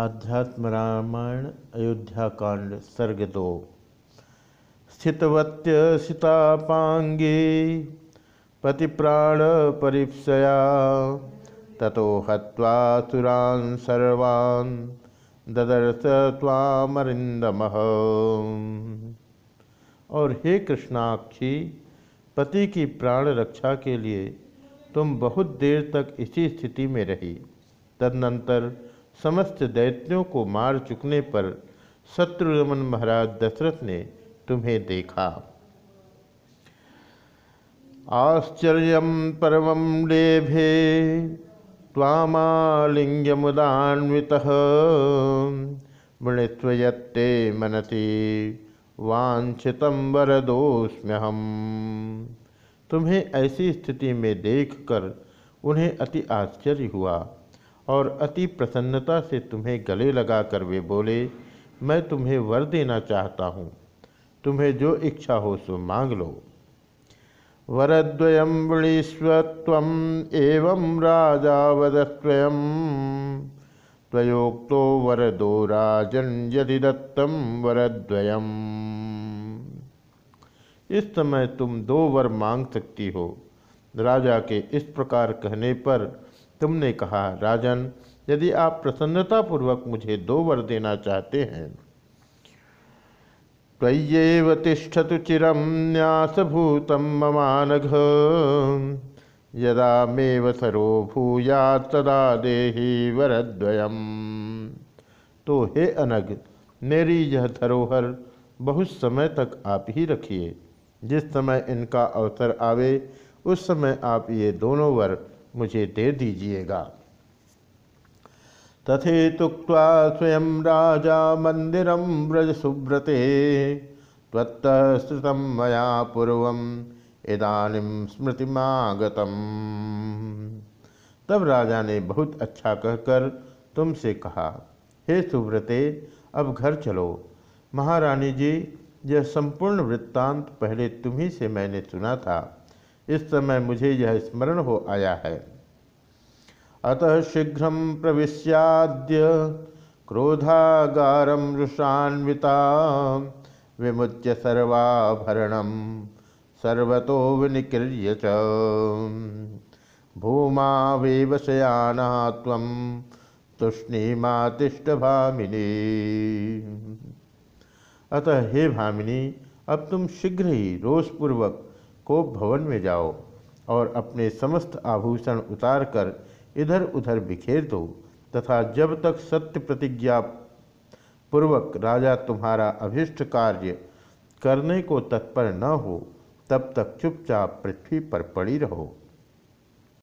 आध्यात्म रामायण अयोध्या कांड, सर्ग दो। स्थितवत्य सीतापांगे, पतिप्राण परिप्सया, ततो हत्वा सुरान् सर्वान्, ददर्श त्वामरिंदम और हे कृष्णाक्षी, पति की प्राण रक्षा के लिए तुम बहुत देर तक इसी स्थिति में रही। तदनंतर समस्त दैत्यों को मार चुकने पर शत्रुरमन महाराज दशरथ ने तुम्हें देखा। आश्चर्य परम लेभे तामालिंगमुदान्वित मृणस्वयत्ते मनसी वांछित वरदोस्म्यहम। तुम्हें ऐसी स्थिति में देखकर उन्हें अति आश्चर्य हुआ। और अति प्रसन्नता से तुम्हें गले लगाकर वे बोले, मैं तुम्हें वर देना चाहता हूँ। तुम्हें जो इच्छा हो सो मांग लो। वरद्वयम वृणीस्व एवं राजा वदस्वयं त्वयोक्तो वरदो राजन यदि दत्तम वरद्वयम। इस समय तुम दो वर मांग सकती हो। राजा के इस प्रकार कहने पर तुमने कहा, राजन, यदि आप प्रसन्नतापूर्वक मुझे दो वर देना चाहते हैं। तिष्ठतु चिरम न्यासभूतम ममानघ। यदा मेव सरो भूया तदा देही वरद्वयम। तो हे अनग मेरी यह धरोहर बहुत समय तक आप ही रखिए। जिस समय इनका अवसर आवे, उस समय आप ये दोनों वर मुझे दे दीजिएगा। तथे तुक्त्वा स्वयं राजा मंदिर व्रज सुब्रते त्वत्तः मया पूर्व इदानीम तब राजा ने बहुत अच्छा कहकर तुमसे कहा, हे सुव्रते, अब घर चलो। महारानी जी, यह संपूर्ण वृत्तांत पहले तुम्ही से मैंने सुना था। इस समय मुझे यह स्मरण हो आया है। अतः शीघ्र प्रविश्याद्य क्रोधागारम रुषान्विता विमुच्य सर्वाभरण सर्वतो विनिक्रिय च। भूमा वेवशयाना तुष्णीमातिष्ठ भामिनी अतः हे भामिनी, अब तुम शीघ्र ही रोषपूर्वक कोप भवन में जाओ और अपने समस्त आभूषण उतार कर इधर उधर बिखेर दो, तथा जब तक सत्य प्रतिज्ञा पूर्वक राजा तुम्हारा अभिष्ट कार्य करने को तत्पर न हो, तब तक चुपचाप पृथ्वी पर पड़ी रहो।